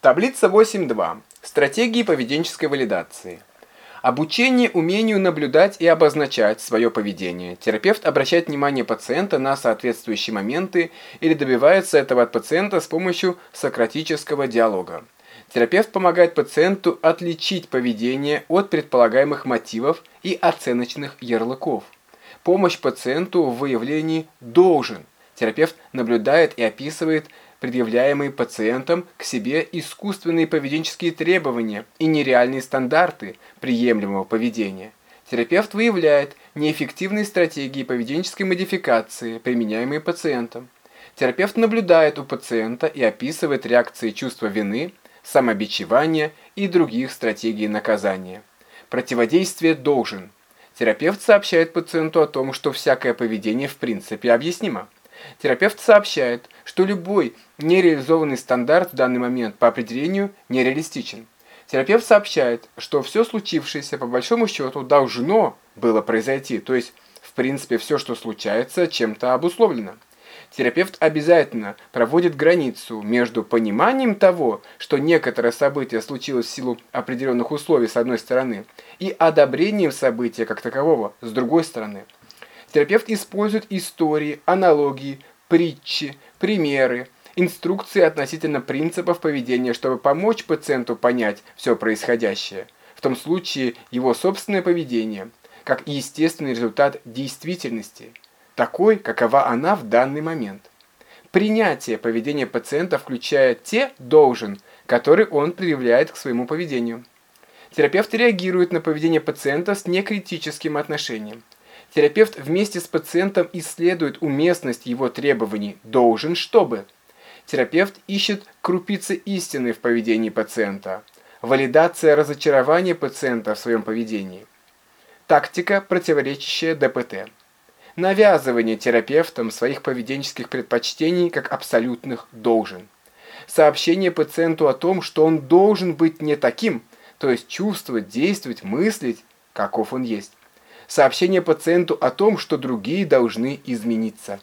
Таблица 8.2. Стратегии поведенческой валидации. Обучение умению наблюдать и обозначать свое поведение. Терапевт обращает внимание пациента на соответствующие моменты или добивается этого от пациента с помощью сократического диалога. Терапевт помогает пациенту отличить поведение от предполагаемых мотивов и оценочных ярлыков. Помощь пациенту в выявлении «должен». Терапевт наблюдает и описывает предъявляемые пациентам к себе искусственные поведенческие требования и нереальные стандарты приемлемого поведения. Терапевт выявляет неэффективные стратегии поведенческой модификации, применяемые пациентом. Терапевт наблюдает у пациента и описывает реакции чувства вины, самобичевания и других стратегий наказания. Противодействие должен. Терапевт сообщает пациенту о том, что всякое поведение в принципе объяснимо. Терапевт сообщает, что любой нереализованный стандарт в данный момент по определению нереалистичен. Терапевт сообщает, что все случившееся по большому счету должно было произойти, то есть в принципе все, что случается, чем-то обусловлено. Терапевт обязательно проводит границу между пониманием того, что некоторое событие случилось в силу определенных условий с одной стороны, и одобрением события как такового с другой стороны. Терапевт использует истории, аналогии, притчи, примеры, инструкции относительно принципов поведения, чтобы помочь пациенту понять все происходящее. В том случае его собственное поведение, как естественный результат действительности, такой, какова она в данный момент. Принятие поведения пациента включает те «должен», которые он предъявляет к своему поведению. Терапевт реагирует на поведение пациента с некритическим отношением. Терапевт вместе с пациентом исследует уместность его требований «должен, чтобы». Терапевт ищет крупицы истины в поведении пациента. Валидация разочарования пациента в своем поведении. Тактика, противоречащая ДПТ. Навязывание терапевтом своих поведенческих предпочтений как абсолютных «должен». Сообщение пациенту о том, что он должен быть не таким, то есть чувствовать, действовать, мыслить, каков он есть сообщение пациенту о том, что другие должны измениться.